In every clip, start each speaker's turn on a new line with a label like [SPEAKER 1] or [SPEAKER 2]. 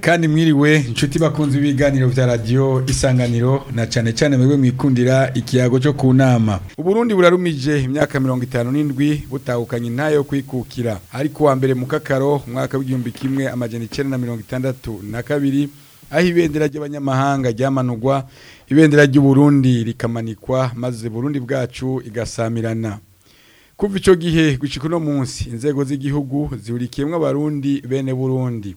[SPEAKER 1] kandi mwiriwe inshuti bakunze ibiganiro bya radiyo isanganiro na cyane cyane mwebwe mwikundira ikiyago cyo ku nama uburundi burarumije imyaka mirongo itanu n'indwi butahukanye ntayo kwikukira ariko uwa mbere Mukakaro kakaro umwaka w'igihumbi kimwe amajana icyenda na mirongo itandatu na kabiri aho ibendera ry'abanyamahanga ryamanurwa ibendera ry'uburundi rikamanikwa maze burundi bwacu igasamirana kuva icyo gihe guca uno munsi inzego z'igihugu zihurikiyemo abarundi bene burundi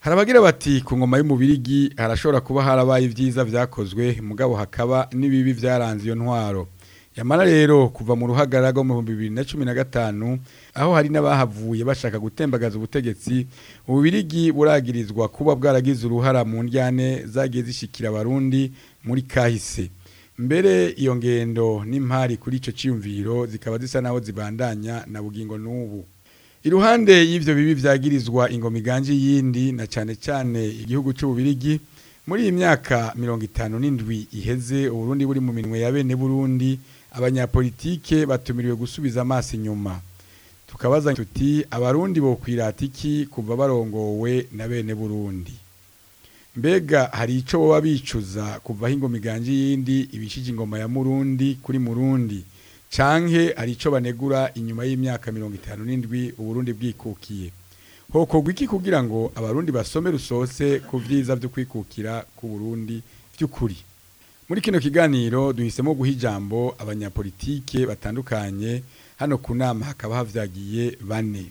[SPEAKER 1] harabagira bati ku ngoma y'umubirigi harashobora kuba harabaye ibyiza byakozwe mugabo hakaba n'ibibi byaranze iyo ntwaro yamara rero kuva mu ruhagarara mu bihumbi bibiri na cumi na gatanu aho hari n'abahavuye bashaka gutembagaza ubutegetsi ububirigi buragirizwa kuba bwaragize uruhara mu njyane zagiye zishyikira abarundi muri kahise mbere iyo ngendo n'impari kuri icyo cyiyumviro zikaba zisa naho zibandanya na bugingo n'ubu iruhande y'ibyo bibi byagirizwa ingoma yindi na cyane cyane igihugu cy'ububirigi muri iyi myaka mirongo itanu n'indwi iheze uburundi buri mu minwe ya bene burundi abanyapolitike batumiriwe gusubiza amaso inyuma tukabaza tuti abarundi bokwirata iki kuva barongowe na bene burundi mbega hari icyo baba bicuza kuvaho ingoma iganje y'indi ibishije ingoma ya murundi kuri murundi canke hari icyo banegura inyuma y'imyaka mirongo itanu n'indwi uburundi bwikukiye hokogwa iki kugira ngo abarundi basome rusose ku byiza byo kwikukira ku burundi by'ukuri muri kino kiganiro duhisemo guha ijambo abanyapolitike batandukanye hano ku nama hakaba havyagiye bane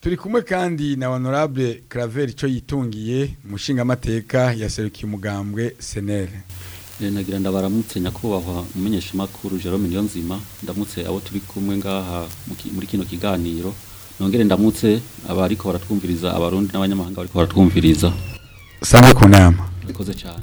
[SPEAKER 2] turi kumwe
[SPEAKER 1] kandi na honorable Claver icyo yitungiye mushinga amateka ya Seruki Mugambwe Senere.
[SPEAKER 3] Eh, nagira ndabaramutse nyakubahwa umumenyesha makuru Jerome Niyonzima ndamutse abo turi kumwe ngaha muri kino kiganiro nongere ndamutse abariko baratwumviriza abarundi n'abanyamahanga bari baratwumviriza.
[SPEAKER 1] Sanga kunama.
[SPEAKER 3] Ikoze cyane.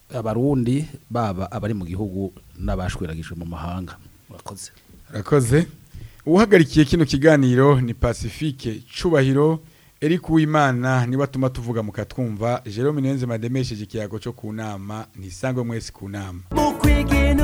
[SPEAKER 4] abarundi baba abari mu gihugu n'abashweragijwe mu mahanga murakoze
[SPEAKER 1] murakoze uhagarikiye kino kiganiro ni pacifique cyubahiro eric uwimana niba atuma tuvuga mukatwumva jerome nenze mademesheje ikiyago cyo ku nama ntisangwe mwese ku nama
[SPEAKER 5] mu kwigina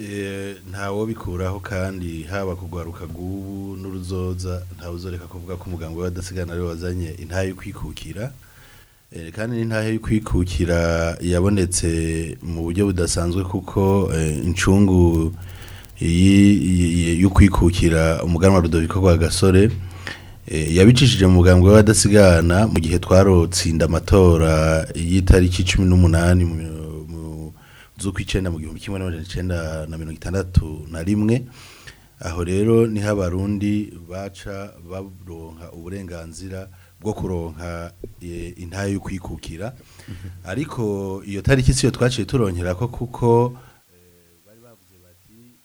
[SPEAKER 1] eh,
[SPEAKER 6] ntawo bikuraho kandi haba kugwaruka gubu n'uruzoza ntawuzoreka kuvuga ko umuganga w'abadasigana ariwe wazanye intayo kwikukira eh, kandi n'intayo yo kwikukira yabonetse mu buryo budasanzwe kuko eh, incungu yo kwikukira umuganwa rudoviko rwa gasore Eh, yabicishije mu bwambwe w'abadasigana mu gihe twarotsinda amatora y'itariki cumi n'umunani mu z'ukw'icyenda mu gihumbi kimwe n'amajana icyenda na mirongo itandatu na rimwe aho rero niho abarundi baca baronka uburenganzira bwo kuronka eh, intayo yo kwikukira mhm. ariko iyo tariki siyo twaciye turongera ko kuko eh, bari bavuze bati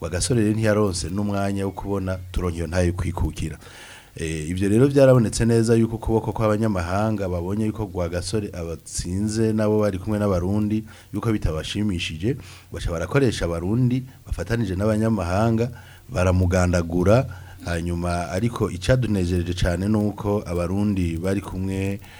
[SPEAKER 6] rwa gasore rero ntiyaronse n'umwanya wo kubona turonkiyo ntayo kwikukira Eh, ibyo rero byarabonetse neza yuko ukuboko kw'abanyamahanga babonye yuko gasore abatsinze nabo bari kumwe n'abarundi yuko bitabashimishije baca barakoresha abarundi bafatanije n'abanyamahanga baramugandagura hanyuma ariko icadunejeje cyane nuko abarundi bari kumwe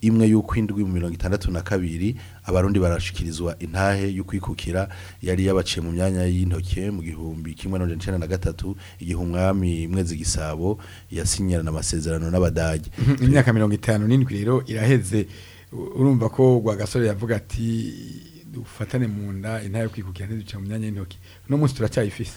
[SPEAKER 6] imwe y'ukwindwi mu mirongo itandatu na kabiri abarundi barashikirizwa intahe kwikukira yari yabaciye mu myanya y'intoke mu gihumbi kimwe n'amajana icenda na gatatu igihe umwami mwezi gisabo yasinyirana amasezerano n'abadage
[SPEAKER 1] imyaka mirongo itanu n'indwi rero iraheze urumva ko gasore yavuga ati dufatane mu nda intahe y'ukwikukira ntiduce mu myanya y'intoke uno munsi turacyayifise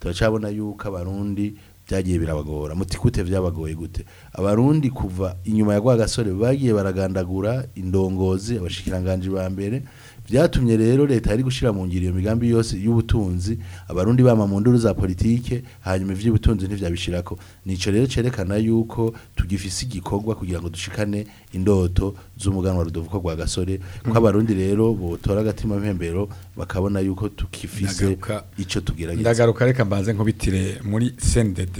[SPEAKER 6] turacabona yuko abarundi byagiye birabagora mutikute byabagoye gute abarundi kuva inyuma ya gasore bagiye baragandagura indongozi abashikiranganji ba mbere byatumye rero leta yari gushyira mu ngiro iyo migambi yose y'ubutunzi abarundi bama mu nduru za politiki hanyuma iby'ubutunzi ko nicyo rero cerekana yuko tugifise igikorwa kugira ngo dushikane indoto z'umuganwa rudovuko rwa gasore ko mm. abarundi rero botora agatima mpembero bakabona yuko tukifise icyo tugerageza
[SPEAKER 1] ndagaruka reka mbanze nkubitire muri CNDD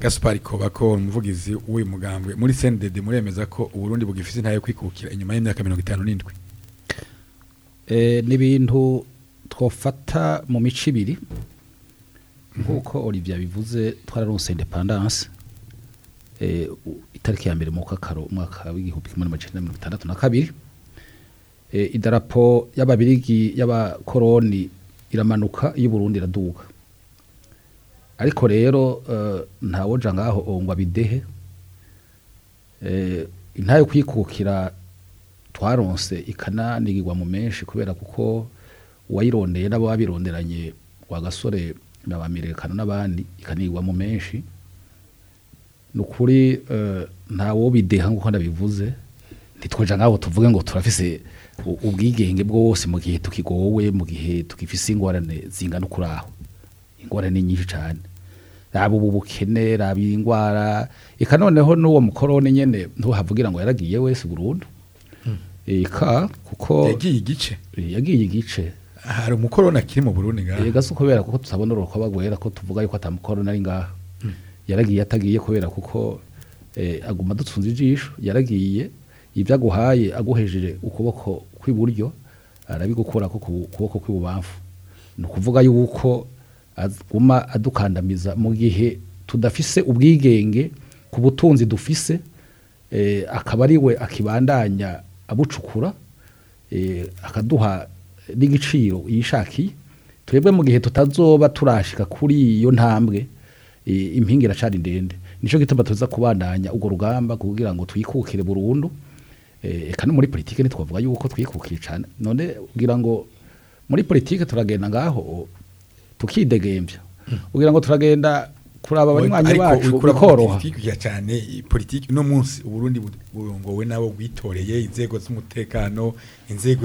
[SPEAKER 1] Gaspar Kobako umuvugizi w'uyu mugambwe muri CNDD muremeza ko uburundi bugifise ntayo kwikukira inyuma y'imyaka 57
[SPEAKER 4] Eh, n'ibintu ibintu twafata mu mico ibiri nk'uko olivier bivuze twararose indepandanse eh, itariki ya mbere mu mwaka w'igihumbi kimwe n'amajana mirongo itandatu na kabiri eh, idarapo y'ababirigi y'abakoroni iramanuka y'uburundi iraduka ariko rero ntawoja ngaho ngo abidehe intayo kwikukira twaronse ikananigirwa mu menshi kubera kuko uwayirondeye n'abo babironderanye wa gasore na ba mirekano n'abandi ikanigirwa mu menshi ni ukuri eh, ntawo bideha nk'uko ndabivuze ntitwinjira nk'abo tuvuge ngo turafise ubwigenge bwose mu gihe tukigowe mu gihe tukifise ingorane zingana ukuri aho ingorane ni nyinshi cyane raba ubu bukene raba iyi ndwara reka noneho n'uwo mukorone nyine ntuhavugira ngo yaragiye wese burundu ka kuko
[SPEAKER 1] yagiye igice
[SPEAKER 4] yagiye igice
[SPEAKER 1] hari umukorona akiri mu burundi ngaha
[SPEAKER 4] yega si kubera kuko tutabona uruko bagwera ko tuvuga yuko atamukorona ari ngaha hmm. yaragiye atagiye kubera kuko eh, aguma dutunze ijisho yaragiye ibyo aguhaye aguhejeje ukuboko kw'iburyo arabigukura ku kuboko kw'ibubamfu ni ukuvuga yuko aguma adukandamiza mu gihe tudafise ubwigenge ku butunzi dufise eh, akaba ari we akibandanya abucukura eh, akaduha n'igiciro yishakiye twebwe mu gihe tutazoba turashika kuri iyo ntambwe eh, impinga iracari ndende nicyo gituma tuza kubandanya urwo rugamba kugira ngo twikukire burundu eh, eka no muri politiki ntitwavuga yuko twikukiye cyane none kugira ngo muri politiki turagenda ngaho tukidegembya hmm. kugira ngo turagenda kuraba abanywanyi bacu bikoroha
[SPEAKER 1] cyane politiki no munsi uburundi burongowe nabo bwitoreye inzego z'umutekano inzego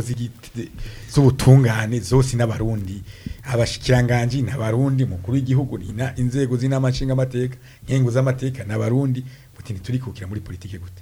[SPEAKER 1] z'ubutungane zose n'abarundi abashikiranganje n'abarundi mukuru w'igihugu na inzego z'inamashinga amateka nkengo z'amateka n'abarundi buti ntiturikukira muri politiki gute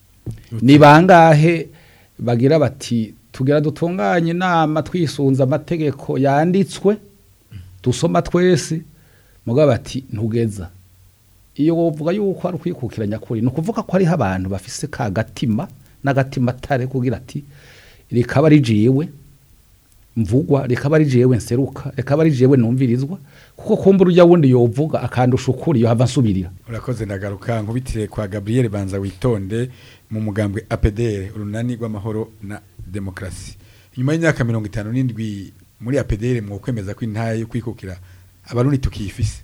[SPEAKER 4] ni bangahe bagira bati tugira dutunganye inama twisunze amategeko yanditswe hmm. dusoma twese muga bati ntugeza iyo wovuga yuko ari ukwikukira nyakuri ni ukuvuga ko hariho abantu bafise ka gatima n'agatima atare kugira ati rikaba rijiwe mvugwa rikaba rijewe nseruka rikaba rijewe numvirizwa kuko kumbura ujya wundi yovuga akandusha ukuri yohava nsubirira
[SPEAKER 1] urakoze ndagaruka nkubitire kwa Gabriel Banza witonde mu mugambwe APDR urunani rw'amahoro na demokrasi nyuma y'imyaka mirongo itanu n’indwi muri APDR mu kwemeza ko yo kwikukira abarundi
[SPEAKER 2] tukiyifise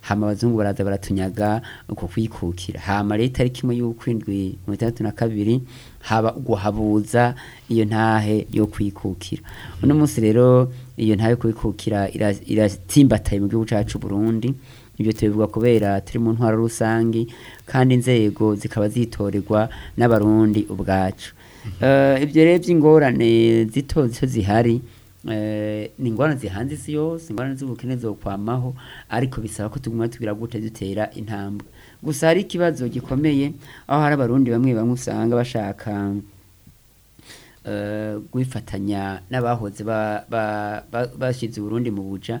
[SPEAKER 2] hama abazungu baraza baratunyaga uko kwikukira hama leta ari kimwe y'ukwindwi mu itatu na kabiri haba guhabuza iyo ntahe yo kwikukira uno hmm. munsi rero iyo ntahe yo kwikukira iratsimbataye mu gihugu cyacu Burundi ibyo tubivuga kubera turi mu ntwaro rusange kandi inzego zikaba zitorerwa n'abarundi ubwacu hmm. eh, ibyo rero by'ingorane zito zito zihari Eh, ni ingorane zihanze isi yose ingorane z'ubukene zokwamaho ariko bisaba ko tuguma tubira gute dutera intambwe gusa hari ikibazo gikomeye aho hari abarundi bamwe bamwe usanga bashaka eh, gufatanya n'abahoze bashyize uburundi mu buca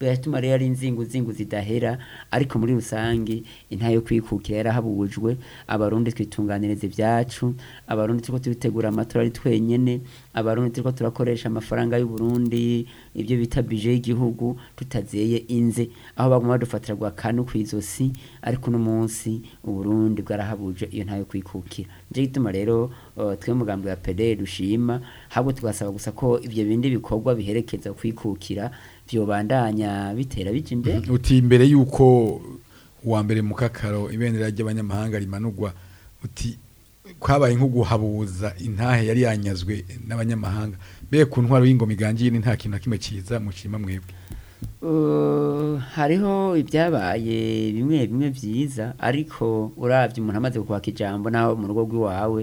[SPEAKER 2] yatuma rero ari inzingu zingu zidahera ariko muri rusange intayo kwikukira yarahabujwe abarundi twitunganiriza ibyacu abarundi turiko tubitegura amatora ari twenyene abarundi turiko turakoresha amafaranga y'u Burundi ibyo bita budget y'igihugu tutazeye inze aho baguma badufatira gwa kanu kwizosi ariko no munsi Burundi bwarahabuje iyo ntayo kwikukira nje gituma rero uh, twe mugambwe ya PD dushima habo tugasaba gusa ko ibyo bindi bikorwa biherekeza kwikukira byobandanya bitera bija imbere mhm.
[SPEAKER 1] uti imbere yuko uwa mbere mukakaro kakaro ibendera ry'abanyamahanga rimanugwa uti kwabaye nko guhabuza intahe yari yanyazwe n'abanyamahanga be ku ntwaro y'ingoma igangiye ni nta kintu na kimwe cyiza mushima mwebwe
[SPEAKER 2] hariho ibyabaye bimwe bimwe byiza ariko urabye umuntu amaze kwaka ijambo naho mu rugo rw'iwawe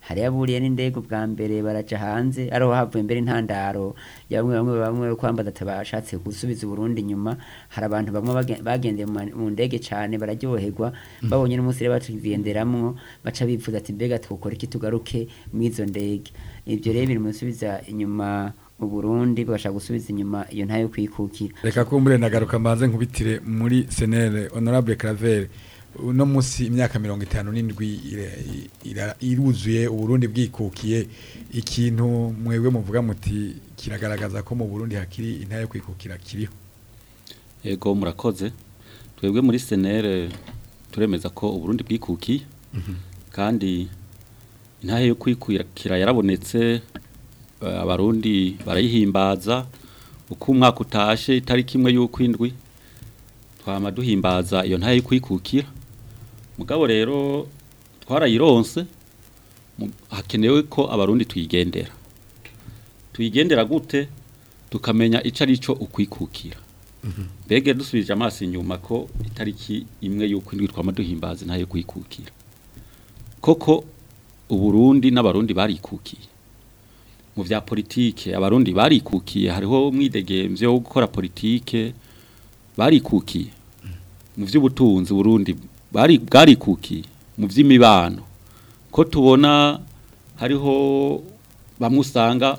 [SPEAKER 1] hari
[SPEAKER 2] aburiye n'indege bwa mbere baraca hanze ariho havuye imbere intandaro ya bamwe bamwe bamwe kwambaza atabashatse gusubiza Burundi inyuma hari abantu bamwe bagendeye mu ndege cyane bararyoherwa mm-hmm. babonye n'umusire batugenderamwo baca bifuza ati mbega twokora iki tugaruke mu izo ndege ibyo rero biri mu inyuma uburundi bashaka gusubiza inyuma iyo ntayo kwikukira
[SPEAKER 1] reka kumbure nagaruka mbanze nkubitire muri senere honorable claver uno munsi imyaka mirongo itanu n'indwi iruzuye uburundi bwikukiye ikintu mwebwe muvuga muti kiragaragaza ko mu burundi hakiri intayo kwikukira kiriho
[SPEAKER 3] yego murakoze twebwe muri senere turemeza ko uburundi bwikukiye mhm. kandi intayo yo kwikukira yarabonetse Eh, abarundi barayihimbaza uko umwaka utashe itariki imwe y'ukwindwi twama duhimbaza iyo ntayo kwikukira mugabo rero twarayironse hakenewe ko abarundi tuyigendera tuyigendera gute tukamenya icyo ari cyo ukwikukira mhm. mbega dusubije amaso inyuma ko itariki imwe y'ukwindwi twama duhimbaza ntayo kwikukira koko uburundi n'abarundi barikukiye mu bya politike abarundi barikukiye hariho umwidegemvye wo gukora politike barikukiye mu by'ubutunzi Burundi bari bwarikukiye mu by'imibano ko tubona hariho bamusanga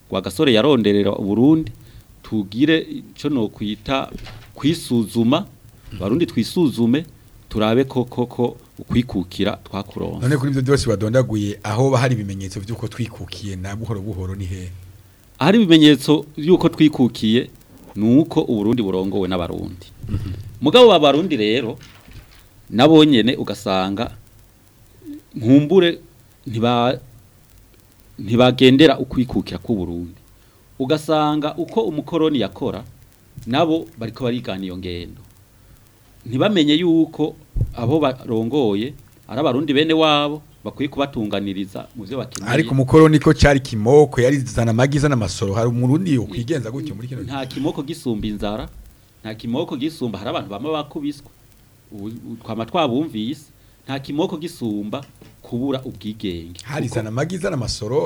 [SPEAKER 3] kwa gasore yaronderera uburundi tugire icyo ni ukwita kwisuzuma abarundi twisuzume turabe ko koko ukwikukira twakuronka
[SPEAKER 1] none kuri ibyo byose badondaguye aho hari ibimenyetso by'uko twikukiye na buhoro buhoro ni hehe
[SPEAKER 3] hari ibimenyetso by'uko twikukiye ni uko uburundi burongowe n'abarundi mhm. mugabo babarundi rero nabo ugasanga nkumbure ntibagendera ukwikukira Burundi ugasanga uko umukoroni yakora nabo bariko barigana iyo ngendo ntibamenye yuko abo barongoye ari abarundi bene wabo bakwiye kubatunganiriza muze byo bakeneye
[SPEAKER 1] ariko mukoro niko cyari kimoko yari zana amagi hari amasoro hari umurundi ukwigenza gutyo muri kino
[SPEAKER 3] nta kimoko gisumba inzara nta kimoko gisumba hari abantu bama bakubiswa twama twabumvise nta kimoko gisumba kubura ubwigenge
[SPEAKER 1] hari zana amagi zana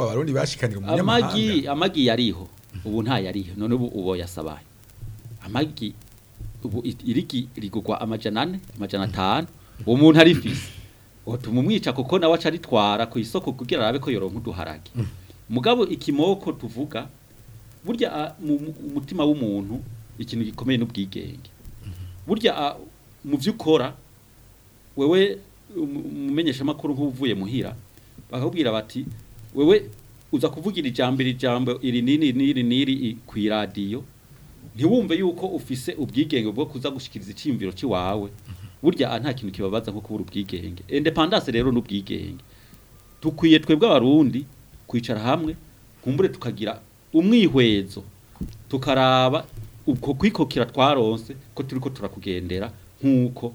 [SPEAKER 1] abarundi bashikanira umunyamahanga
[SPEAKER 3] amagi amagi yariho ubu nta yariho none ubu ubo yasabaye amagi ubu irigi rigugwa amajana ane amajana atanu uwo muntu arifise utuma umwica kuko nawe aca aritwara ku isoko kugira arabe ko yoronka uduharage mugabo ikimoko tuvuga burya umutima w'umuntu ikintu gikomeye n'ubwigenge burya mu byo ukora wewe um, umumenyeshamakuru nk'uvuye muhira bakakubwira bati wewe uza kuvugira ijambo iri jambo iri n'iri n'iri n'iri ku iradiyo ntiwumve yuko ufise ubwigenge bwo kuza gushikiriza icyiyumviro cy'iwawe burya nta kintu kibabaza nko kubura ubwigenge independence rero n'ubwigenge tukwiye twebwe abarundi kwicara hamwe nkumbure tukagira umwihwezo tukaraba uko kwikokira twaronse ko turi ko turakugendera nk'uko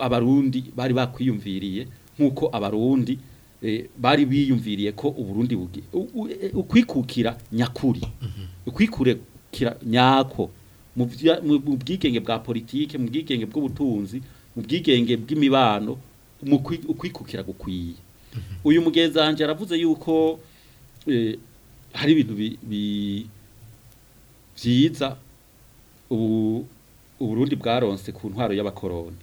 [SPEAKER 3] abarundi bari bakwiyumviriye nk'uko abarundi eh, bari biyumviriye ko uburundi bugiye ukwikukira nyakuri mhm. ukwikure nyako mu bwigenge bwa politike mu bwigenge bw'ubutunzi mu bwigenge bw'imibano ukwikukira kwikukira gukwiye mhm. uyu mugenzange aravuze yuko eh, hari ibintu byiza uburundi bwaronse ku ntwaro y'abakoroni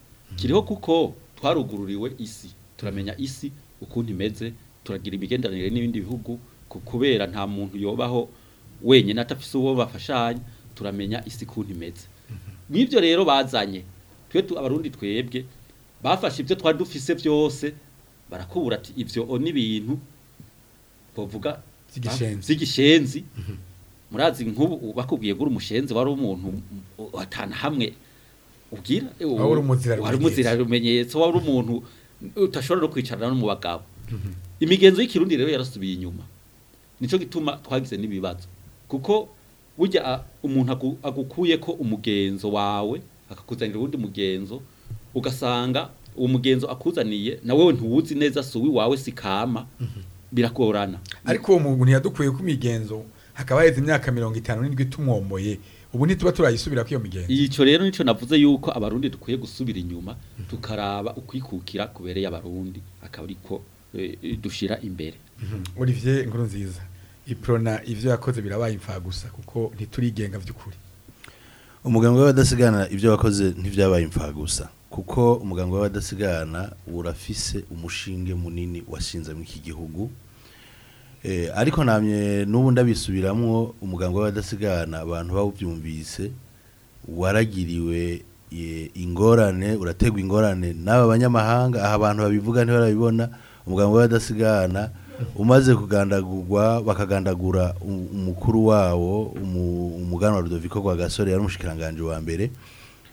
[SPEAKER 1] mhm.
[SPEAKER 3] kiriho kuko twarugururiwe isi turamenya isi ukuntu imeze turagira imigenderanire n'ibindi bihugu kubera nta muntu yobaho wenyine atafise uwo bafashanya turamenya isi kuntu imeze nk'ibyo mhm. rero bazanye twe abarundi twebwe bafashe ibyo twari dufise byose barakubura ati ibyo oni ibintu bavuga zigishenzi mhm. murazi nk'ubu bakubwiye ngo uri umushenzi wari umuntu watana hamwe ubwira
[SPEAKER 1] eh,
[SPEAKER 3] wari umuzira rumenyetso wari umuntu utashobora no kwicarana no mu bagabo mhm. imigenzo y'ikirundi rero yarasubiye inyuma nicyo gituma twagize n'ibibazo kuko burya umuntu agukuye ko umugenzo wawe akakuzanira uwundi mugenzo ugasanga uwo mugenzo akuzaniye nawe ntuwuzi neza suwi wawe si kama mhm. biragorana
[SPEAKER 1] ariko uwo muntu ntiyadukuye ku migenzo hakaba haheze imyaka mirongo itanu n'indwi tumwomboye ubu ntituba turayisubira kuri iyo migenzo
[SPEAKER 3] icyo rero nicyo navuze yuko abarundi dukwiye gusubira inyuma mhm. tukaraba ukwikukira kubereye abarundi akaba ariko eh, dushyira imbere mhm.
[SPEAKER 1] olivier inkuru nziza iprona ivyo yakoze birabaye imfagusa kuko ntiturigenga by’ukuri
[SPEAKER 6] umuganga w'abadasigana ibyo wakoze ntibyabaye imfa kuko umuganga w'abadasigana urafise umushinge munini washinze mu iki gihugu eh, ariko namye nubu ndabisubiramwo umuganga w'abadasigana abantu bawuvyumvise waragiriwe ingorane urategwa ingorane n'aba banyamahanga aha abantu babivuga ntibarabibona umuganga w'abadasigana umaze kugandagurwa bakagandagura umukuru wawo umuganwa Rudoviko kwa gasore yari umushikiranganji wa mbere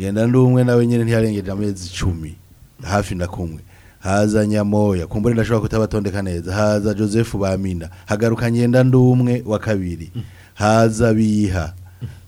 [SPEAKER 6] ngenda ndi umwe nawe nyine ntiyarengeje amezi icumi hafi na kumwe haza nyamoya kumbure ndashobora kutabatondeka neza haza joseph bamina hagaruka ngenda ndi umwe wa kabiri haza biha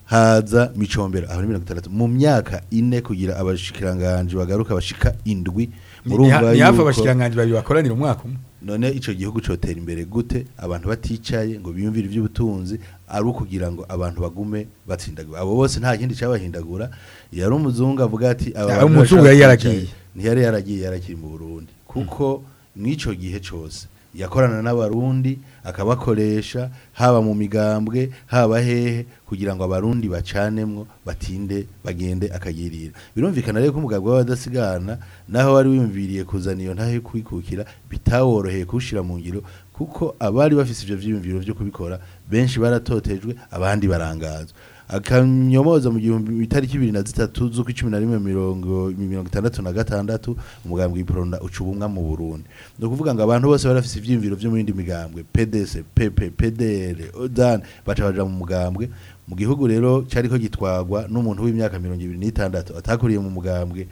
[SPEAKER 6] haza micombero aho ni mirongo itandatu mu myaka ine kugira abashikiranganje bagaruka bashika indwi
[SPEAKER 1] ni hafi abashikiranganji babiri bakoranira umwaka umwe
[SPEAKER 6] none icyo gihugu cotera imbere gute abantu baticaye ngo biyumvire ivy'ubutunzi ari ukugira ngo abantu bagume batsindagura abo bose nta kindi cyabahindagura yari umuzungu avuga ati
[SPEAKER 1] umuzungu yari yaragiye
[SPEAKER 6] ntiyari yaragiye yarakiri mu Burundi kuko hmm. n’icyo gihe cyose. yakorana n'abarundi akabakoresha haba mu migambwe haba hehe kugira ngo abarundi bacanemwo batinde bagende akagirira birumvikana rero ko umugabo w'abadasigana naho wari wiyumviriye kuzana iyo ntahe kwikukira bitaworoheye kushira mu ngiro kuko abari bafite ibyo byiyumviro byo kubikora benshi baratotejwe abandi barangazwa akanyomoza mu gihumbi itariki ibiri na zitatu z'uko icumi na rimwe mirongo mirongo itandatu na gatandatu umugambwe w'iporonda uca ubumwa mu burundi ni ukuvuga ngo abantu bose bari bafite ibyiyumviro byo mu yindi migambwe pdc pepe pdr odan baca baja mu mugambwe mu gihugu rero cyariko gitwagwa n'umuntu w'imyaka mirongo ibiri n'itandatu atakuriye mu mugambwe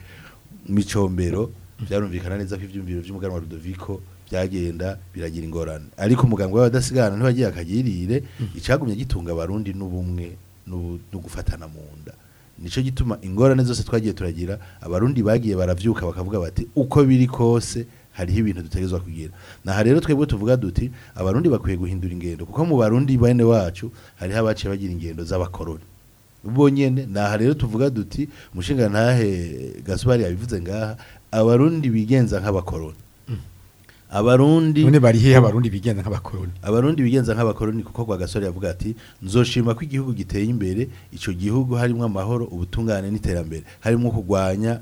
[SPEAKER 6] micombero byarumvikana neza ko ibyumviro wa rudoviko byagenda biragira ingorane ariko umugambwe w'abadasigana ntibagiye akagirire mm. icagumye gitunga abarundi n'ubumwe no gufatana mu nda nicyo gituma ingorane zose twagiye turagira abarundi bagiye baravyuka bakavuga bati uko biri kose hariho ibintu dutegezwa kugira naha rero twebwe tuvuga duti abarundi bakwiye guhindura ingendo kuko mu barundi bene wacu hariho abaciye bagira ingendo z'abakoroni bo nyene naha rero tuvuga duti mushinga ntahe gasubari yabivuze ngaha abarundi bigenza nk'abakoroni abarundi
[SPEAKER 1] none bari hehe abarundi bigenza nk'abakoroni
[SPEAKER 6] abarundi bigenza nk'abakoroni kuko kwa gasore yavuga ati nzoshima ko igihugu giteye imbere ico gihugu harimo amahoro ubutungane n'iterambere harimo kugwanya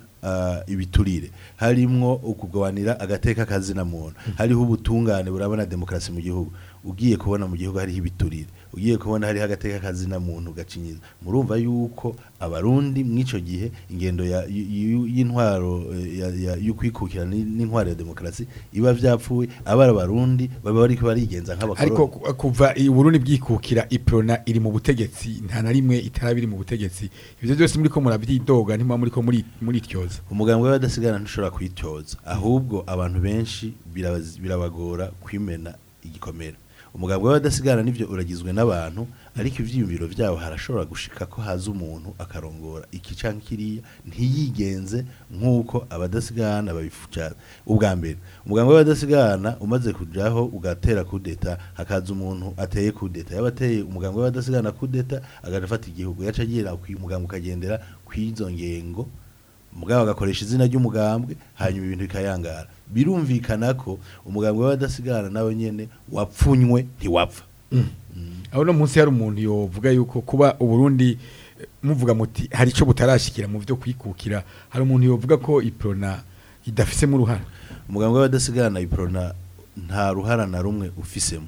[SPEAKER 6] ibiturire harimo ukugwanira agateka kazina muntu hmm. hariho ubutungane burabona demokarasi mu gihugu ugiye kubona mu gihugu hariho ibiturire ugiye kubona hariho agateka kazina muntu gacinyiza murumva yuko abarundi mw'ico gihe ingendo y'intwaro eh, kwikukira n'intwaro ya demokarasi iba vyapfuye abari abarundi baba bariko barigenza nk'abakoroni
[SPEAKER 1] ariko kuva uburundi bwikukira iprona iri mu butegetsi nta na rimwe itarabiri mu butegetsi ibyo byose muri ko murabyidoga ntimwa muri ko muri muri tyoza
[SPEAKER 6] umugambwe w'abadasigana ntushobora kwityoza ahubwo abantu benshi birabagora kwimena igikomera umugabo wawe adasigana n'ibyo uragizwe n'abantu ariko ibyiyumviro byabo harashobora gushika ko haza umuntu akarongora iki cyangwa kiriya ntiyigenze nk'uko abadasigana babifucara ubwa mbere umuganga w’abadasigana umaze kujyaho ugatera kudeta hakaza umuntu ateye kudeta yaba ateye umuganga wawe adasigana kudeta agafata igihugu yaca ku umuganga ukagendera ku izo ngengo umugabo agakoresha izina ry'umugambwe hanyuma ibintu bikayangara birumvikana ko umugambwe w'abadasigarana nawe nyine wapfunywe ntiwapfa mm.
[SPEAKER 1] aho no munsi hari umuntu yovuga yuko kuba uburundi eh, muvuga muti hari icyo butarashyikira mu byo kwikukira hari umuntu yovuga ko iprona idafisemo uruhara
[SPEAKER 6] umugambwe w'abadasigarana iprona nta ruhara na rumwe ufisemo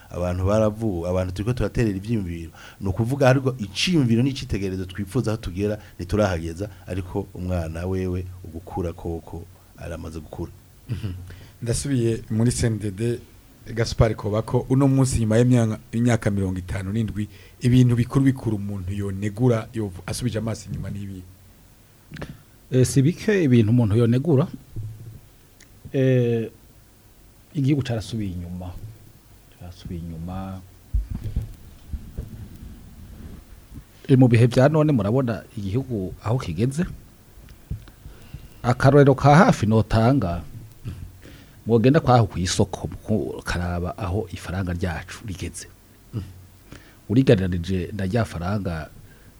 [SPEAKER 6] abantu baravuwe abantu turiko turaterera ivyimviro ni ukuvuga ariko icimviro n'icitegerezo twifuza aho tugera ntiturahageza ariko umwana wewe ugukura koko aramaze gukura Mhm.
[SPEAKER 1] ndasubiye muri sendede gaspar kobako uno munsi nyuma y'imyaka mirongo itanu n'indwi ibintu bikuru bikuru umuntu yonegura asubije amaso inyuma n'ibi
[SPEAKER 4] eh, si bike ibintu umuntu yonegura eh, igihugu cyarasubiye inyuma cyarasubiye inyuma eh, mu bihe bya none murabona igihugu aho kigeze akarorero ka hafi notanga mwogenda kwaho ku isoko karaba aho ifaranga ryacu rigeze uriganirije na rya faranga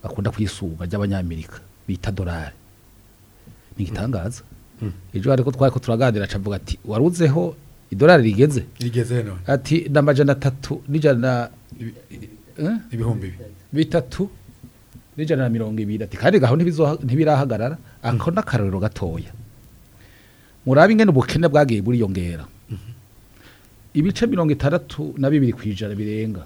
[SPEAKER 4] bakunda kwisunga ry'abanyamerika bita dolari ni igitangaza ejo ariko twari ko turaganira acavuga ati waruzeho idolari rigeze
[SPEAKER 1] rigeze none
[SPEAKER 4] ati n'amajana atatu n'ijana eh?
[SPEAKER 1] ibihumbi
[SPEAKER 4] bitatu n'ijana na mirongo ibiri ati kandi gaho ntibirahagarara ako hmm. n'akarorero gatoya murabe ingene ubukene bwagiye buriyongera ibice mirongo itandatu na bibiri ku ijana birenga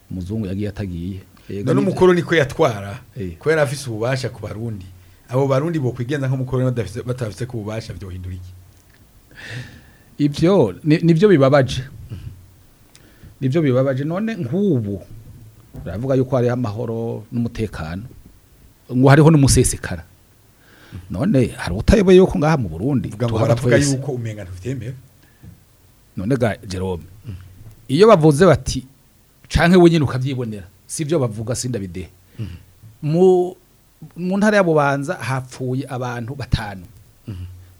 [SPEAKER 1] umuzungu yagiye
[SPEAKER 4] atagiye
[SPEAKER 1] none umukoroni ko yatwara
[SPEAKER 4] eh.
[SPEAKER 1] kubera afise ububasha ku barundi abo barundi bo kwigenza nk'umukoroni batafise ku bubasha byohindura iki
[SPEAKER 4] ibyo nibyo bibabaje hmm. nibyo bibabaje none nk'ubu baravuga yuko hariho amahoro n'umutekano ngo hariho n'umusesekara hmm. none hari utayoboye yuko ngaha mu burundi
[SPEAKER 1] baravuga yuko umenga ntibyemewe
[SPEAKER 4] none ga Jerome iyo bavuze bati canke we nyine ukavyibonera sivyo bavuga sindabide mu mu ntara ya hapfuye abantu batanu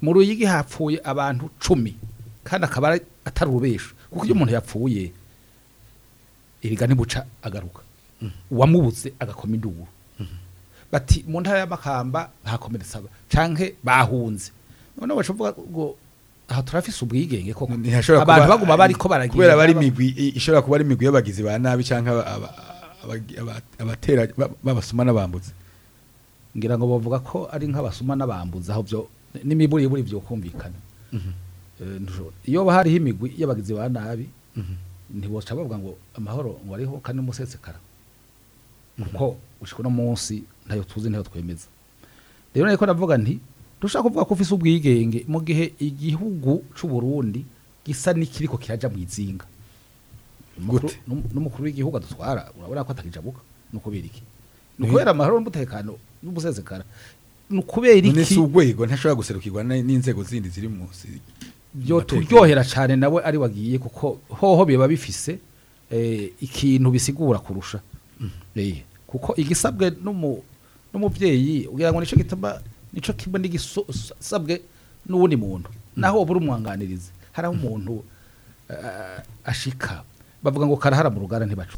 [SPEAKER 4] mu ruyigi hapfuye abantu cumi kandi akaba atari urubesho kuko iyo umuntu yapfuye iriga ntibuca agaruka uwamubutse agakoma induru bati mu ntara y'amakamba ntakomeretse aba canke bahunze noneho bacuvuga aha turafise ubwigenge koko abantu baguma bariko baragira
[SPEAKER 1] kubera bari migwi ishobora kuba ari migwi y'abagizi ba nabi cyangwa abatera babasuma n'abambuzi
[SPEAKER 4] ngira ngo bavuga ko ari nk'abasuma n'abambuzi aho byo n'imiburi byo kumvikana mhm. eh, iyo hariho imigwi y'abagizi ba nabi mhm. ntiboca bavuga ngo amahoro ngo ariho kandi umusetsekara mhm. kuko ushika uno munsi ntayo tuzi ntayo twemeza rero niko ndavuga nti dushaka kuvuga ko ufise ubwigenge mu gihe igihugu cy'u Burundi gisa n'ikiriko kiraja mu izinga n'umukuru w'igihugu adutwara urabona ko atakijabuka nuko beriki nukubera amahoro n'umutekano n'ubusezekara
[SPEAKER 1] nukubera
[SPEAKER 4] iki
[SPEAKER 1] nese ugwego ntashobora guserukirwa n'inzego zindi ziri mu
[SPEAKER 4] byo turyohera cyane nawe ari wagiye kuko hoho biba bifise eh, ikintu bisigura kurusha mm. eh, kuko igisabwe n'umubyeyi ugira ngo nico gituma nicyo kiba n'igisabwe n'uwundi muntu mm. naho uba uri umwanganirizi hari aho umuntu eh, ashika bavuga ngo karahara mu rugara ntibacu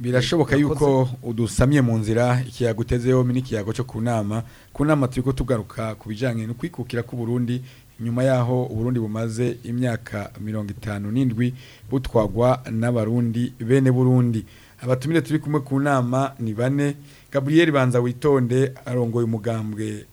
[SPEAKER 1] birashoboka yuko udusamye mu nzira ikiyagutezeho n'ikiyago cyo kunama kunama ku tugaruka ku bijyanye no kwikukira k'uburundi nyuma y'aho Burundi bumaze imyaka mirongo itanu n'indwi butwagwa n'abarundi bene burundi abatumire turi kumwe ku nama ni bane gaburiyeri banza witonde arongoye umugambwe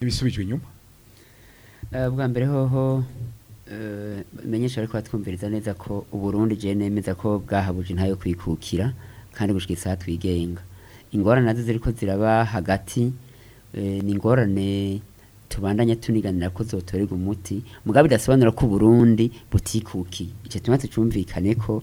[SPEAKER 1] nibisubijwe inyuma
[SPEAKER 2] eh, bwa mbere hoho Eh, menyesha ariko twumviriza neza ko uburundi je nemeza ko bwahebuje ntayo kwikukira kandi gushika isaha twigenga ingorane nazo ziriko ziraba hagati eh, ni ingorane tubandanya tuniganira ko zotorerwa umuti mugabo bidasobanura ko Burundi butikuki ico tumwe tucumvikane ko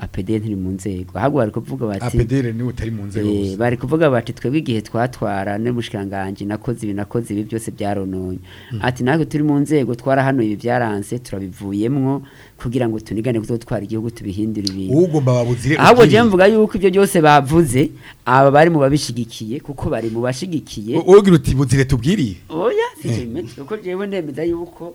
[SPEAKER 2] apedere ntiri mu nzego ahubwo bari kuvuga bati
[SPEAKER 1] apedere niwe utari mu nzego
[SPEAKER 2] eh,
[SPEAKER 1] gusa
[SPEAKER 2] bari kuvuga bati twebwe igihe twatwara n'ubushikanganje nakoze ibi nakoze ibi byose byarononye hmm. ati natwe turi mu nzego twarahanuye ibi byaranse turabivuyemwo kugira ngo tunigane kuzotwara igihugu tubihindura ibintu
[SPEAKER 1] ugomba babuzire
[SPEAKER 2] ahubwo je mvuga yuko ibyo byose bavuze aba bari mu babishigikiye kuko bari mu bashigikiye
[SPEAKER 1] ugira uti buzire tubwiriye
[SPEAKER 2] oya sije eh. meje kuko jewe ndemeza yuko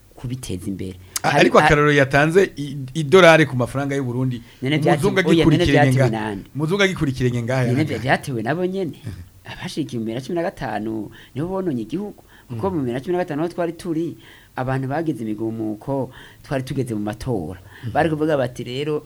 [SPEAKER 2] kubiteza imbere
[SPEAKER 1] ariko akararo yatanze idolari ku mafaranga y'u Burundi
[SPEAKER 2] muzungu
[SPEAKER 1] agikurikiranye
[SPEAKER 2] ngahe
[SPEAKER 1] muzungu agikurikiranye ngahe
[SPEAKER 2] byatewe nabo nyene abashikiye 2015 nibo bononye igihugu kuko mm. mu 2015 twari turi abantu bagize imigumuko twari tugeze mu matora mhm. bari kuvuga bati rero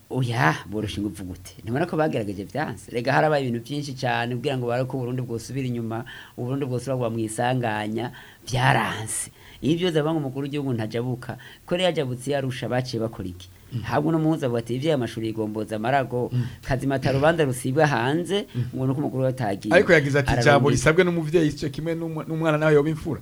[SPEAKER 2] oya borosha ingufu gute ntibona ko bagerageje byanze rega harabaye ibintu byinshi cyane kugira ngo ko uburundi bwosubira inyuma uburundi bwosubira mu isanganya byaranze iyo ibyo banga umukuru w'igihugu ntajabuka ko yajabutse yarusha baciye bakora iki ntabwo mm. uno munsi avuga ati ibyo aya mashuri mm. kazima Tarubanda mm. rusibwa hanze ngo ni uko umukuru
[SPEAKER 1] ariko yagize ati ijambo risabwe n'umubyeyi icyo kimwe n'umwana nawe yoba imfura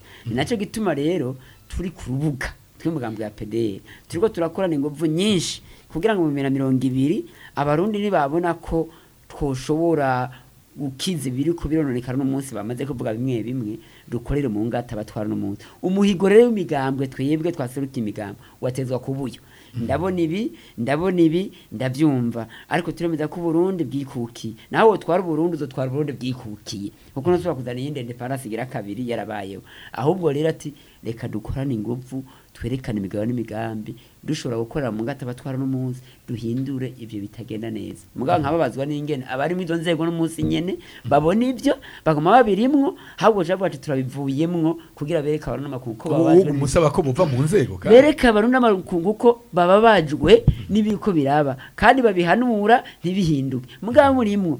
[SPEAKER 2] nacyo gituma rero turi ku rubuga tw'umugambi wa pdr turiko turakorana ingufu nyinshi kugira ngo mu bibiri na mirongo ibiri abarundi ntibabona ko twashobora gukiza ibiri ku birononekana n'umunsi bamaze kuvuga bimwe bimwe dukorere mu ngata batwara n'umunsi umuhigo rero w'imigambwe twebwe twaseruka imigambo watezwa ku kubuyo Mm-hmm. ndabona ibi ndabona ibi ndabyumva ariko turemeza ko uburundi bwikukiye nawe utwara uburundi uzatwara uburundi bwikukiye kuko ntushobora kuzana iyindi ndeparasi igira kabiri yarabayeho ahubwo rero ati reka dukorane ingufu twerekane imigabane n'imigambi dushobora gukorera mu ngata abatwara n'umunsi duhindure ibyo bitagenda neza muganga nkababazwa n'ingene abari muri izo nzego n'umunsi nyene babona ibyo baguma babirimwo ahubwo jean bwacu turabivuyemwo kugira bereke abantu n'amakungu ko babajwe
[SPEAKER 1] ko muva mu nzego kandi
[SPEAKER 2] bereke abantu n'amakungu ko bababajwe n'ibiko biraba kandi babihanura ntibihinduke
[SPEAKER 3] muganga urimwo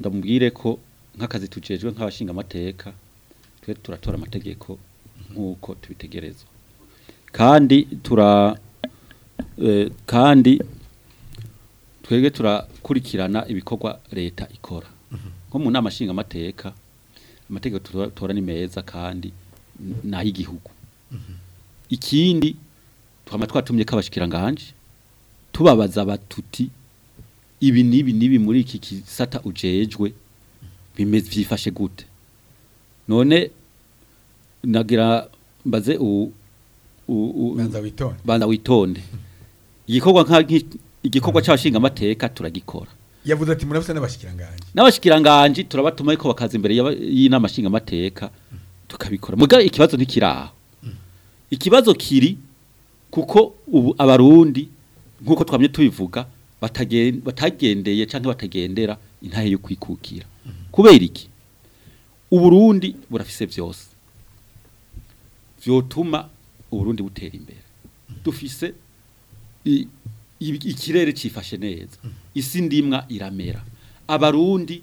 [SPEAKER 3] ndamubwire ko nk'akazi tujejwe nk'abashinga amateka twe turatora amategeko nk'uko tubitegerezwa kandi tura eh, kandi twebwe turakurikirana ibikorwa leta ikora nko mu nama nshingamateka amateka tutora ni meza kandi n'ay'igihugu ikindi twaba twatumye k'abashikiranganje tubabaza batuti ibi n'ibi n'ibi muri iki kisata ujejwe bimeze byifashe gute none nagira mbaze u
[SPEAKER 1] banza witonde
[SPEAKER 3] igikorwa igikorwa mm. cy'abashinga amateka turagikora
[SPEAKER 1] yavuze ati murabisa n'abashikiranganje
[SPEAKER 3] n'abashikiranganje turabatuma iko bakaza imbere y'inama shinga amateka mm. tukabikora muga ikibazo ntikiraho mm. ikibazo kiri kuko ubu abarundi nkuko twamye tubivuga batagendeye cyangwa batagendera intahe yo kwikukira kubera iki uburundi burafise byose byotuma uburundi butera imbere dufise ikirere cyifashe neza isi ndimwa iramera abarundi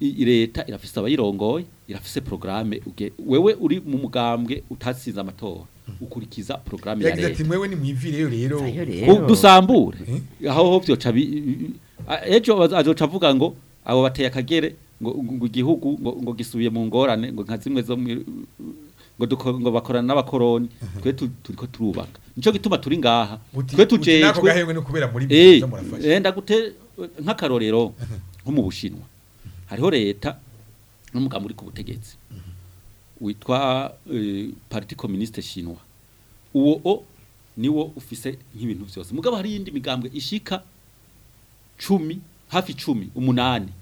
[SPEAKER 3] leta irafise abayirongoye irafise programme wewe uri mu mugambwe utasize amatora mm-hmm. ukurikiza programme ya leta yagize
[SPEAKER 1] mwewe ni mwivireyo rero
[SPEAKER 3] dusambure eh? aho ho byoca ejo azoca avuga ngo abo bateye akagere ngo igihugu ngo gisubiye mu ngorane ngo nka zimwe zo ngo bakorana n'abakoroni twe turi ko turubaka nicyo gituma turi ngaha twe tujejwe
[SPEAKER 1] yenda
[SPEAKER 3] eh, eh, gute nk'akarorero nko mu bushinwa hariho leta n'umugambi uri ku butegetsi witwa eh, pariti kominisite shinwa uwo niwo ufise nk'ibintu byose mugabo hari iyindi migambwe ishika cumi hafi cumi umunani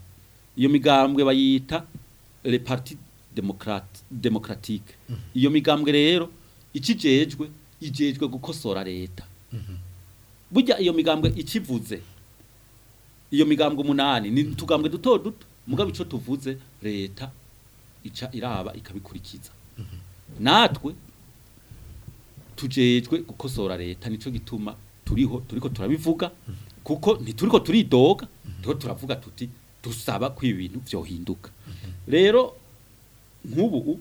[SPEAKER 3] iyo migambwe bayita reparti demokratike mhm. iyo migambwe rero ikijejwe igejwe gukosora leta mhm. burya iyo migambwe ikivuze iyo migambwe umunani ni utugambwe duto duto mugabo mhm. icyo tuvuze leta ica iraba ikabikurikiza natwe tujejwe gukosora leta nicyo gituma turiho turiko turabivuga kuko ntituriko turidoga turiho turavuga tuti dusaba ko ibintu byohinduka rero nk'ubu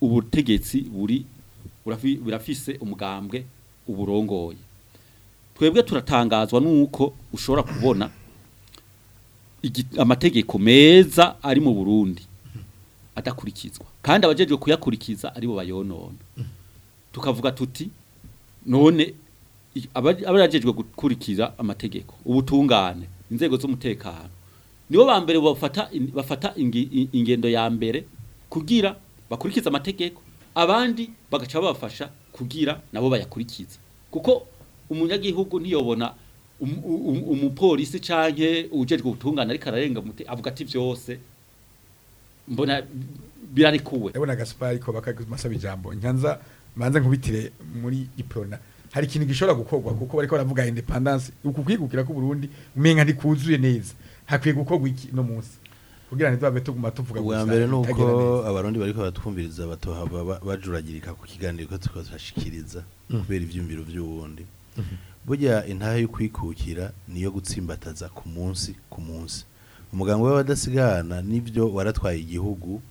[SPEAKER 3] ubutegetsi buri burafise umugambwe uburongoye twebwe turatangazwa nuko ushobora kubona amategeko meza ari mu Burundi adakurikizwa kandi abajejwe kuyakurikiza ari aribo bayonona tukavuga tuti none abajejwe gukurikiza amategeko ubutungane inzego z'umutekano nibo ba mbere bafata bafata ingendo ya mbere kugira bakurikiza amategeko abandi bagaca babafasha kugira nabo bayakurikiza kuko umunyagihugu ntiyobona um, um, umupolisi canke ujejwe ubutungane ariko ararenga mute avuga ati byose mbona birarikuwe
[SPEAKER 1] ebona Gaspar ko bakagumasaba ijambo nyanza manze nkubitire muri iprona hari ikintu gishobora gukorwa kuko bariko baravuga independence uku kwigukira ku Burundi umenga ntikuzuye neza hakwiye gukorwa iki no munsi kugira ngo tubabe tuguma tuvuga gusa
[SPEAKER 6] mbere
[SPEAKER 1] nuko
[SPEAKER 6] abarundi bari ko batwumviriza batohava bajuragirika ku kiganiro ko tukashikiriza mm. kubera ibyumviro by'ubundi mhm. burya intahe yo kwikukira niyo gutsimbataza ku munsi ku munsi umugambi w'abadasigana nibyo waratwaye igihugu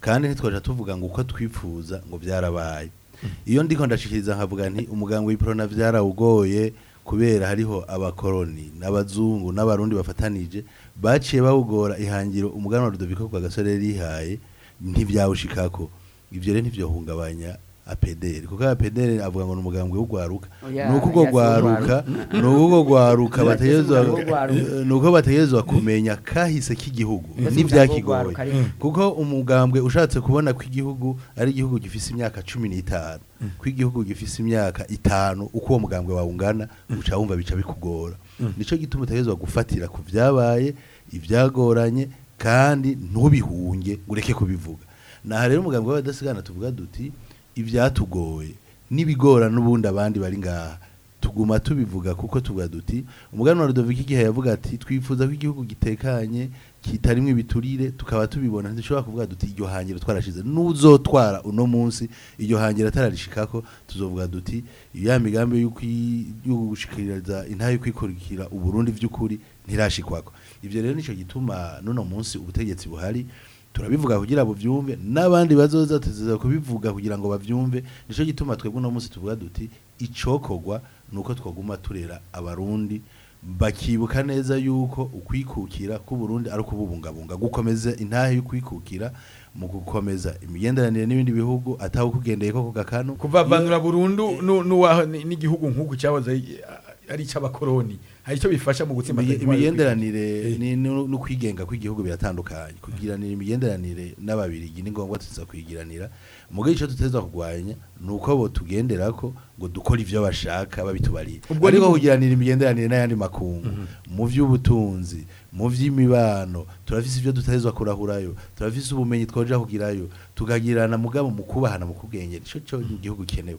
[SPEAKER 6] kandi ntitwaje tuvuga ngo uko twifuza ngo byarabaye mm. iyo ko ndashikiriza nkavuga nti umugambi w'iprona byarawugoye kubera hariho abakoroni n'abazungu n'abarundi bafatanije baciye bawugora ihangiro umuganwa Rudoviko kwa gasore rihaye ntibyawushikako ivyo rero ntivyohungabanya apedere kuko apedere avuga ngo numugambwe w'ugwaruka
[SPEAKER 2] oh,
[SPEAKER 6] nuko
[SPEAKER 2] ugo
[SPEAKER 6] gwaruka nuko ugo gwaruka bategezwa nuko bategezwa kumenya kahise k'igihugu n'ivyakigoye
[SPEAKER 2] mm.
[SPEAKER 6] kuko umugambwe ushatse kubona ko igihugu ari igihugu gifise imyaka cumi 15 mm. ko igihugu gifise imyaka itanu uko uwo mugambwe wawungana mm. uca wumva bica bikugora Mm. nicyo gituma utegerezwa gufatira ku byabaye ibyagoranye kandi ntubihunge ureke kubivuga naha rero umuganga w'abadasigana tuvuga duti ibyatugoye n'ibigora n'ubundi abandi bari ngaha tuguma tubivuga kuko tuvuga duti umugani wa Ludovic igihe yavuga ati twifuza ko igihugu gitekanye kitarimo ibiturire tukaba tubibona dushobora kuvuga duti iryo hangiro twarashize n'uzotwara uno munsi iryo hangira atararishikako tuzovuga duti ya migambi yo gushikiriza intayo kwikurikira uburundi by'ukuri ntirashikwako ibyo rero nicyo gituma none munsi ubutegetsi buhari turabivuga kugira ngo byumve n'abandi bazoza tuziza kubivuga kugira ngo babyumve nicyo gituma twebwe uno munsi tuvuga duti icokogwa ni uko twaguma turera abarundi bakibuka neza yuko ukwikukira k'uburundi ari ukububungabunga gukomeza intahe y'ukwikukira mu gukomeza imigenderanire n'ibindi bihugu atawe ukugendeye ko kugakano
[SPEAKER 1] kuvavanura burundu n'igihugu nk'uku cyahoze ari icy'abakoroni hari icyo bifasha mu
[SPEAKER 6] gutsinda imigenderanire
[SPEAKER 1] eh.
[SPEAKER 6] no kwigenga kw'igihugu biratandukanye kugiranira imigenderanire n'ababirigi ni ngombwa tuza kuyigiranira mugihe icyo tuteza kurwanya ni uko bo tugendera ko ngo dukore ibyo bashaka babitubarira
[SPEAKER 1] ubwo
[SPEAKER 6] ariko kugiranira imigenderanire n'ayandi makungu mhm. mu by'ubutunzi mu by'imibano turafise ibyo dutarezwa kurahurayo turafise ubumenyi twoja kugirayo tukagirana mugabo mu kubahana mu kubwenge nico cyo mm. igihugu kenewe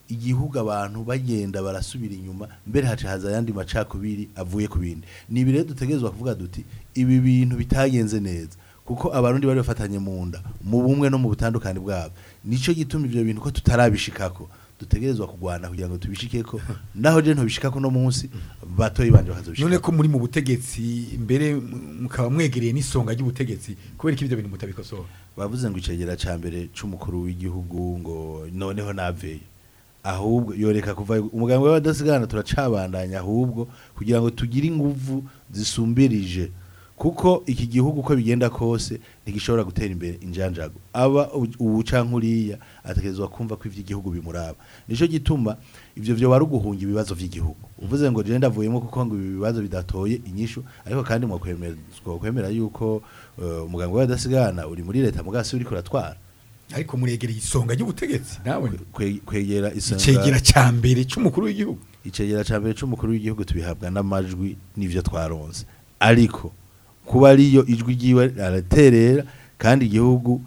[SPEAKER 6] igihugu abantu bagenda barasubira inyuma mbere haca haza ayandi macakubiri avuye ku bindi ni ibi rero dutegerezwa kuvuga duti ibi bintu bitagenze neza kuko abarundi bari bafatanye mu nda mu bumwe no mu butandukane bwabo nicyo gituma ibyo bintu ko tutarabishikako dutegerezwa kurwana kugira ngo tubishike ko naho je ntubishika ko no munsi batoyi banje bakazubishika
[SPEAKER 1] none ko muri mu butegetsi imbere mukaba mwegereye n'isonga ry'ubutegetsi kubera ibyo bintu mutabikosora
[SPEAKER 6] bavuze ngo icegera ca mbere c'umukuru w'igihugu ngo noneho naveye ahubwo yoreka kuva umugambwe w'abadasigana turacabandanya ahubwo kugira ngo tugire inguvu zisumbirije kuko iki gihugu uko bigenda kose ntigishobora gutera imbere injanjago aba ubucankuriya atekerezwa kumva ko iby'igihugu bimuraba nicyo gituma ibyo byo wari uguhunga ibibazo by'igihugu uvuze ngo jenda avuyemo kuko ngo ibi bibazo bidatoye inyishu ariko kandi kwemera yuko eh, umuganga we adasigana uri muri leta mugasi uri kuratwara
[SPEAKER 1] ariko muregereye isonga ry'ubutegetsi nawe
[SPEAKER 6] kwegera isonga
[SPEAKER 1] icegera cya mbere cy'umukuru w'igihugu
[SPEAKER 6] icegera cya cy'umukuru w'igihugu tubihabwa n'amajwi n'ibyo twaronze ariko kuba ariyo ijwi ryiwe araterera kandi igihugu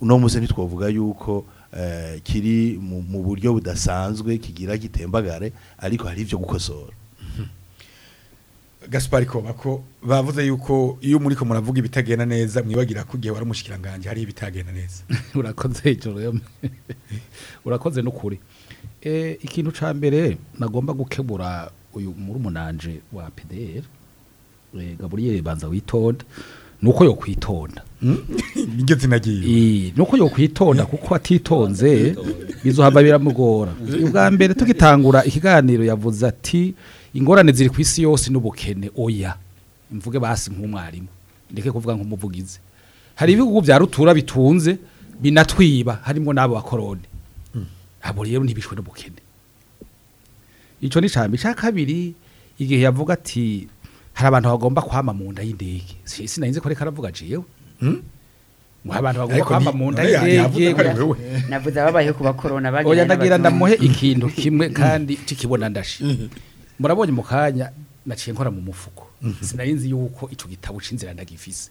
[SPEAKER 6] uno munsi ntitwavuga yuko eh, kiri mu buryo budasanzwe kigira gitembagare ariko hari ibyo gukosora
[SPEAKER 1] gaspari kobako bavuze yuko iyo muri ko muravuga ibitagenda neza mwibagira ko igihe wari umushyikiranganje hari ibitagenda neza
[SPEAKER 4] urakoze hejuru urakoze n'ukuri eh, ikintu cya mbere nagomba gukebura uyu muri umunanje wa pdr Eh, gaburiyeri banza witonda nuko yo kwitonda hmm?
[SPEAKER 1] niryo zina
[SPEAKER 4] ryiwe nuko yo kwitonda kuko atitonze bizohava biramugora ubwa mbere tugitangura ikiganiro yavuze ati ingorane ziri ku isi yose n'ubukene oya mvuge basi nk'umwarimu ndeke kuvuga nk'umuvugizi hari ibihugu bya rutura bitunze binatwiba harimo n'abo bakorone hmm. abo rero ntibishwe n'ubukene icyo ni cya kabiri igihe yavuga ati hari abantu bagomba kwama mu nda y'indege sinayinze ko reka aravuga jewe ngo hmm? abantu bagomba kwama mu nda y'indege
[SPEAKER 2] navuze ababayeho kuba corona bagenda
[SPEAKER 4] oya ndagira ndamuhe ikintu kimwe kandi kikibona ndashi mhm. murabonye mu kanya naciye nkora mu mufuko mhm. sinayinze yuko icyo gitabo cinzira ndagifise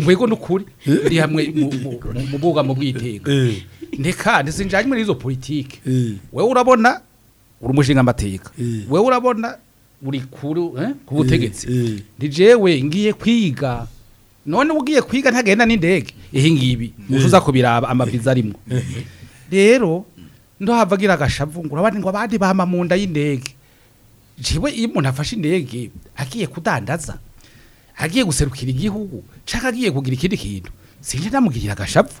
[SPEAKER 4] ngwego nukuri ndi hamwe mu buga mu bwiteka ndeka ndisinjanye muri izo
[SPEAKER 1] politiki
[SPEAKER 4] wewe urabona uri umushinga amateka wewe urabona urikuru eh
[SPEAKER 1] kubutegetsi
[SPEAKER 4] ndi jewe ngiye kwiga none ugiye kwiga ntagenda n'indege ihingibi mufuza kubiraba amaviza arimo rero ndo havagira agashavungura abandi ngo abandi bama mu nda y'indege jiwe iyo umuntu afashe indege agiye kudandaza agiye guserukira igihugu cyangwa agiye kugira ikindi kintu sinjye namugirira agashavu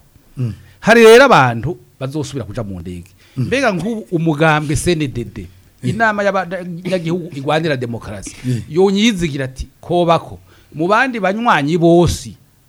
[SPEAKER 4] hari rero abantu bazosubira kuja mu ndege mbega nk'ubu umugambwe senedede inama y'abanyagihugu igwanira demokarasi yonyizigira ati kobako mu bandi banywanyi bose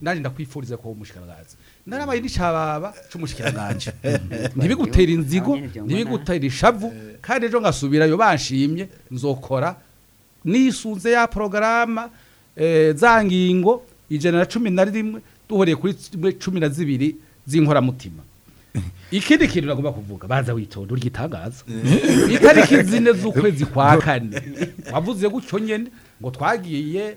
[SPEAKER 4] nanje ndakwifuriza ko umushikiranganje narabaye n'icababa c'umushikiranganje mm. ntibigutera inzigo ntibigutera ishavu kandi ejo ngasubirayo banshimye nzokora nisunze ya programme Eh, za ngingo ijana na cumi na rimwe duhoreye kuri cumi na zibiri z'inkoramutima ikindi kintu nagomba kuvuga baza witonda uryitangaza eh. itariki zine z'ukwezi kwa kane wavuze gutyo
[SPEAKER 1] nyine
[SPEAKER 4] ngo
[SPEAKER 1] twagiye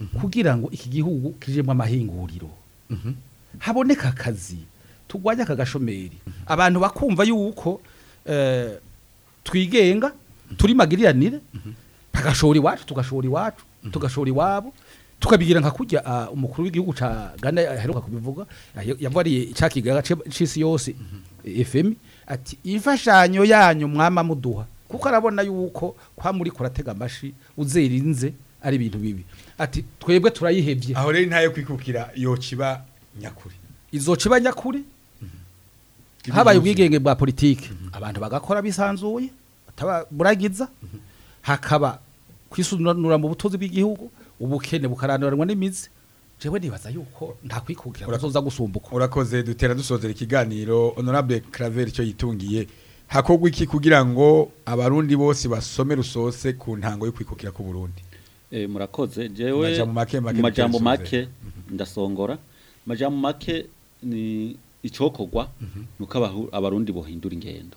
[SPEAKER 4] mhm.
[SPEAKER 1] kugira ngo
[SPEAKER 4] iki gihugu kijemwa amahinguriro mhm. haboneka akazi turwanye aka mhm. abantu bakumva yuko eh, twigenga turi magiriranire bagashora mhm. iwacu tugashora iwacu mhm. tugashora iwabo tukabigira nka kurya ah, umukuru w'igihugu cya gana aheruka kubivuga yavariye icyakiga cy'isi yose fM ati “Ifashanyo yanyu mwama muduha kuko arabona yuko kwa muri kuratega amashi uzerinze ari ibintu bibi ati twebwe turayihebye
[SPEAKER 1] aho rero ntayo kwikukira yo kiba nyakuri
[SPEAKER 4] izoca iba nyakuri mhm. habaye ubwigenge bwa politiki mhm. abantu bagakora bisanzuye bataburagiza mhm. hakaba kwisunura mu butozi bw'igihugu ubukene bukaranduranwa n'imizi jewe nibaza yuko ndakwikubwira urazoza gusumbuka
[SPEAKER 1] urakoze dutera dusozera ikiganiro honorable Claver cyo yitungiye hakogwa iki kugira ngo abarundi bose basome rusose ku ntango yo kwikukira ku Burundi
[SPEAKER 3] eh, murakoze jewe
[SPEAKER 1] majambo make
[SPEAKER 3] majambo make ndasongora amajambo make ni icokorwa mhm. nuko abarundi bohindura ingendo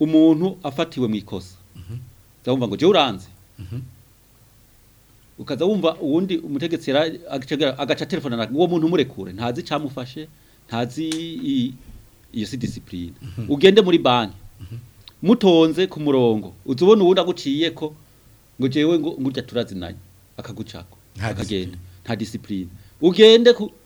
[SPEAKER 3] umuntu afatiwe mu ikosa ndabumva ngo jya uranze mhm. ukaza wumva uwundi umutegetsi agaca telefone uwo muntu umurekure ntazi icyamufashe ntazi iyo si discipline mhm. ugende muri banki mhm. mutonze ku murongo uzi uwundi aguciye ko ngo jyewe ngo ngurya turazinanye akagucako akagenda nta discipline ugende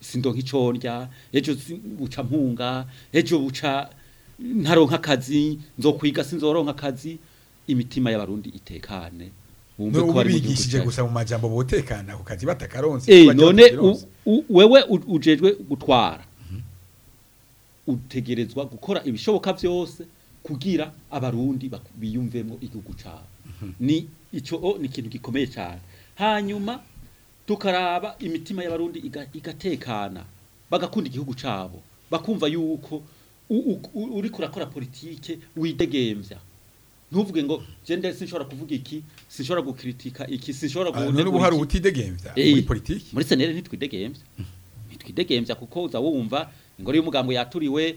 [SPEAKER 3] sindo nk'icondya ejo buca mpunga ejo buca ntaronka akazi nzokwiga sinzoronka akazi imitima y'abarundi itekane bumve ko bari bigishije
[SPEAKER 1] gusa mu majambo botekana ku kazi batakaronse
[SPEAKER 3] eh none wewe ujejwe gutwara mhm. utegerezwa gukora ibishoboka byose kugira abarundi biyumvemo igihugu cyabo mhm. ni icyo ni ikintu gikomeye cyane hanyuma tukaraba imitima y'abarundi igatekana bagakunda igihugu cyabo bakumva yuko uri kurakora politike widegemvya ntuvuge ngo gender sinshobora kuvuga iki sinshobora gukritika iki sinshobora
[SPEAKER 1] ah,
[SPEAKER 3] guhora
[SPEAKER 1] n'ubu hari muri politike
[SPEAKER 3] muri senere ntitwidegemvya hmm. ntitwidegemvya kuko uza wumva ingoro y'umugambo yaturiwe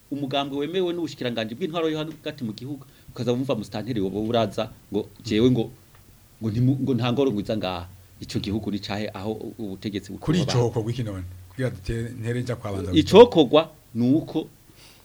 [SPEAKER 3] umugambwe wemewe n'ubushikiranganje bw'intwaro yo hagati mu gihugu ukazabumva musitanteri wobo uraza ngo jewe ngo ngo ngo nta ngoro ngwiza ngaha ico gihugu ni cahe aho ubutegetsi
[SPEAKER 1] bukora
[SPEAKER 3] kuri
[SPEAKER 1] ico kogwa iki kugira dutere ntereja kwabanza
[SPEAKER 3] ico kogwa nuko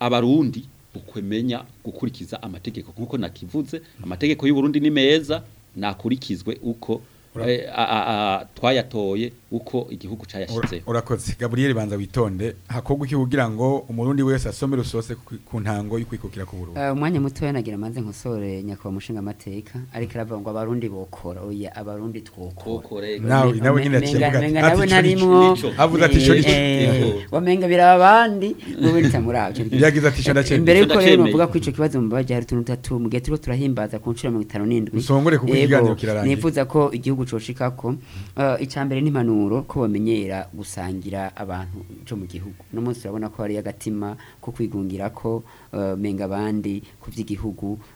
[SPEAKER 3] abarundi ukwemenya gukurikiza amategeko nk'uko nakivuze amategeko y'u Burundi ni meza nakurikizwe uko eh, twayatoye uko igihugu cyayashyizeho
[SPEAKER 1] urakoze gaburiyeri banza witonde hakorwa iki kugira ngo umurundi wese asome rusose ku ntango yo kwikukira ku burundu
[SPEAKER 2] eh, umwanya mutoya nagira amaze nkosore nyakubahwa mushinga amateka ariko aravuga ngo abarundi bokora oya abarundi twokora
[SPEAKER 1] nawe nawe nyine akivuga
[SPEAKER 2] nawe narimwo
[SPEAKER 1] avuze ati cyo
[SPEAKER 3] eh,
[SPEAKER 2] wamenga biraba abandi n'ubundi tamurabyo
[SPEAKER 1] yagize ati cyo ndakembe
[SPEAKER 2] imbere yuko rero mvuga ko ico kibazo mubaje hari tuntu tatu mugihe turiko turahimbaza ku nshuro
[SPEAKER 1] 57
[SPEAKER 2] nifuza ko igihugu coshikako mhm. eh, icambere n'impanu impanuro ko bamenyera gusangira abantu cyo mu gihugu no munsi urabona ko hari agatima ko kwigungira ko uh, menga abandi ku by'igihugu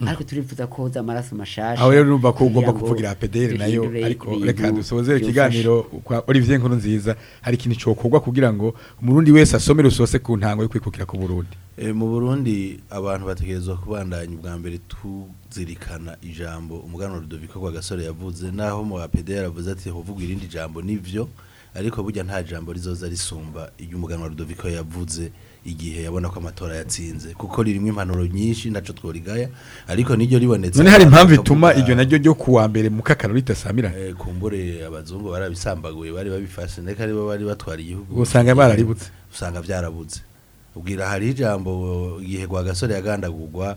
[SPEAKER 2] mm. ariko turifuza koza amaraso mashasha
[SPEAKER 1] aho rero urumva ko ugomba kuvugira pedere nayo ariko reka dusozere ikiganiro kwa Olivier Nkuru nziza hari ikintu cyokorwa kugira ngo umurundi wese asome rusose ku ntango yo kwikukira ku Burundi
[SPEAKER 6] eh, mu Burundi abantu bategerezwa kubandanya ubwa mbere tuzirikana ijambo umuganuro Rudoviko rwa gasore yavuze naho mu pedere yavuze ati hovuga irindi jambo nivyo ariko burya nta jambo rizoza risumba iyo umuganwa Rudoviko yavuze igihe yabona ko amatora yatsinze kuko ririmo impanuro nyinshi naco tworigaya ariko niryo ribonetse
[SPEAKER 1] none hari impamvu ituma iryo naryo ryo kuwa mbere mukakarori tasamira
[SPEAKER 6] eh kumbure abazungu barabisambaguye bari babifashe ndeka ari bari batwara igihugu
[SPEAKER 1] usanga baraributse
[SPEAKER 6] usanga byarabutse ubwira hari ijambo igihe kwa gasore yagandagurwa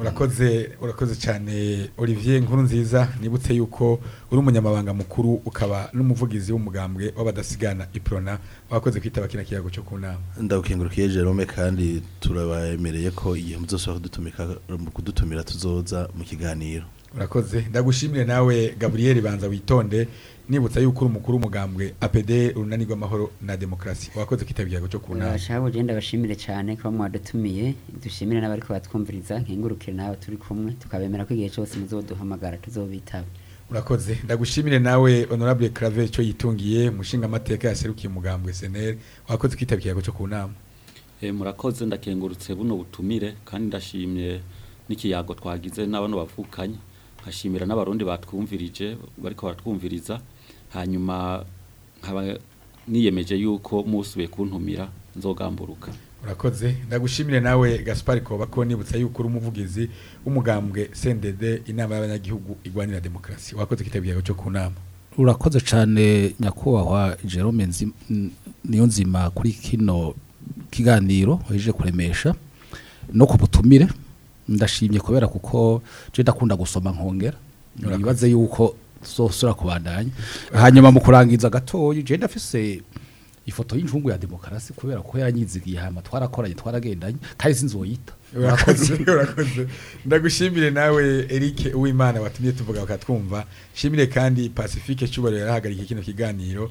[SPEAKER 1] urakoze urakoze cyane olivier nkuru nziza nibutse yuko uri umunyamabanga mukuru ukaba n'umuvugizi w'umugambwe w'abadasigana iprona wakoze kwitaba kino kiyago cyo ku nama
[SPEAKER 6] ndagukengurukiye jerome kandi turabemereye ko igihe muzose mu kudutumira tuzoza mu kiganiro
[SPEAKER 1] urakoze ndagushimire nawe gaburiyeri banza witonde nibutsa yuko uri umukuru w'umugambwe apd urunani rw'amahoro na demokarasi wakoze kwitabira cyo ku
[SPEAKER 2] nama shabo je ndabashimire cyane ko mwadutumiye dushimire n'abari ko batwumviriza nawe turi kumwe tukabemera ko igihe cyose muzoduhamagara tuzobitaba
[SPEAKER 1] urakoze ndagushimire nawe honorable clave cyo yitungiye mushinga amateka yaserukiye umugambwe SNL wakoze kwitabira cyo ku nama
[SPEAKER 3] eh murakoze ndakengurutse buno butumire kandi ndashimye n'ikiyago twagize n'abano bavukanye nkashimira n'abarundi batwumvirije bariko baratwumviriza hanyuma nkaba niyemeje yuko musubiye kuntumira nzogamburuka
[SPEAKER 1] urakoze ndagushimire nawe gaspar ko nibutsa yuko uri umuvugizi w'umugambwe sendede inama y'abanyagihugu igwanira demokarasi wakoze igitego cyo kunama:
[SPEAKER 4] urakoze cyane nyakubahwa jerome niyo nzima kuri kino kiganiro waje kuremesha no ku ndashimye kubera kuko nje ndakunda gusoma nkongera ntibaze yuko sosura kubandanya hanyuma mu kurangiza gatoya ugenda afise ifoto y'injungu ya demokarasi kubera ko yanyizigiye hama twarakoranye twaragendanye kandi sinzoyita
[SPEAKER 1] urakoze urakoze ndagushimire nawe Eric Uwimana watumye tuvuga bakatwumva shimire kandi Pacifique cyubaro yarahagarika kino kiganiro